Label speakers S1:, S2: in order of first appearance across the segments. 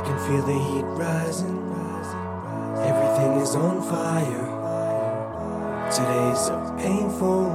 S1: I can feel the heat rising. Everything is on fire. Today's a painful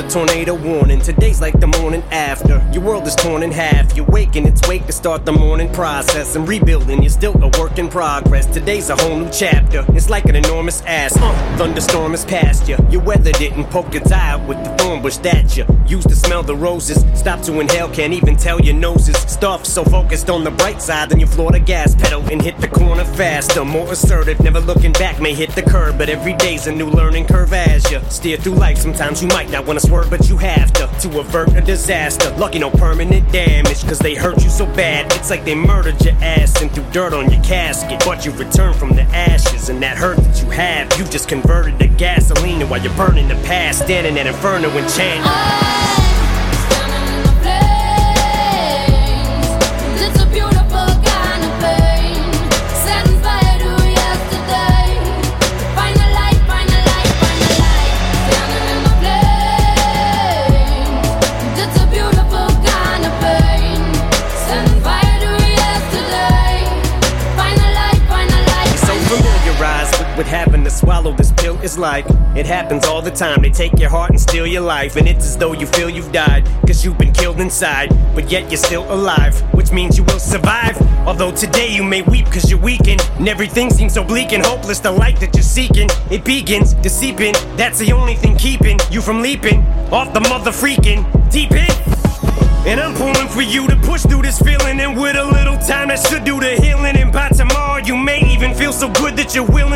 S1: the
S2: tornado warning. Today's like the morning after. Your world is torn in half. You're waking, it's wake to start the morning process. And rebuilding, you're still a work in progress. Today's a whole new chapter. It's like an enormous ass. Uh, thunderstorm is past you. Your weather didn't poke its eye with the thorn bush that you used to smell the roses. Stop to inhale, can't even tell your noses. Stuff so focused on the bright side, then you floor the gas pedal and hit the corner faster. More assertive, never looking back, may hit the curb. But every day's a new learning curve as you steer through life. Sometimes you might not wanna swerve, but you have to to avert a disaster. Lucky no permanent damage, cause they hurt you so bad. It's like they murdered your ass and threw dirt on your casket. But you return from the ashes, and that hurt that you have, you just converted to gasoline. While you're burning the past, standing at inferno and chanting. Swallow this pill is like. It happens all the time. They take your heart and steal your life. And it's as though you feel you've died. Cause you've been killed inside. But yet you're still alive. Which means you will survive. Although today you may weep cause you're weakened. And everything seems so bleak and hopeless. The light that you're seeking. It begins to seep in. That's the only thing keeping you from leaping off the mother freaking deep end. And I'm pulling for you to push through this feeling. And with a little time, that should do the healing. And by tomorrow, you may even feel so good that you're willing.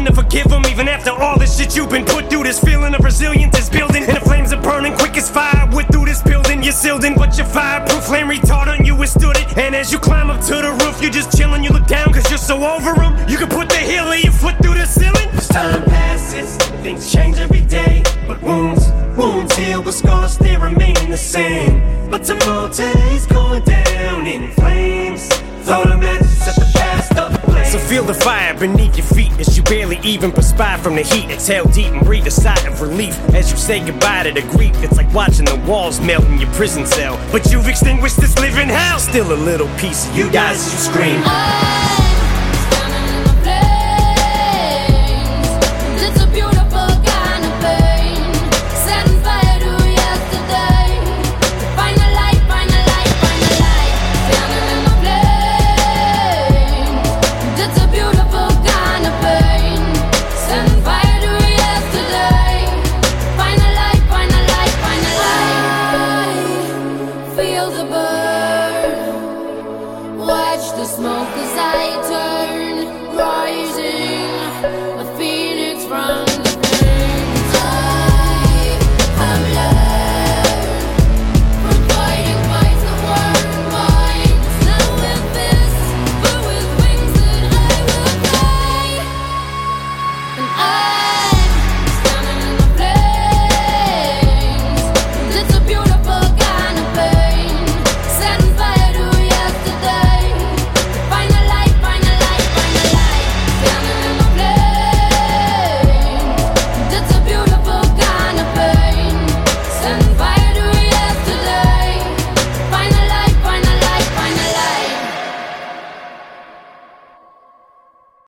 S2: Even after all this shit you've been put through, this feeling of resilience is building. And the flames are burning quick as fire. With through this building, you're sealed in. But your fireproof flame retardant, you withstood it. And as you climb up to the roof, you're just chilling. You look down cause you're so over them. You can put the heel of your foot through the ceiling.
S1: As time passes, things change every day. But wounds, wounds heal, but scars they remain the same. But tomorrow today's going down in flames. Throw the set the
S2: feel the fire beneath your feet as you barely even perspire from the heat. Exhale deep and breathe a sigh of relief as you say goodbye to the grief. It's like watching the walls melt in your prison cell, but you've extinguished this living hell. Still a little piece of you dies as you scream.
S3: Oh, smoke as I turn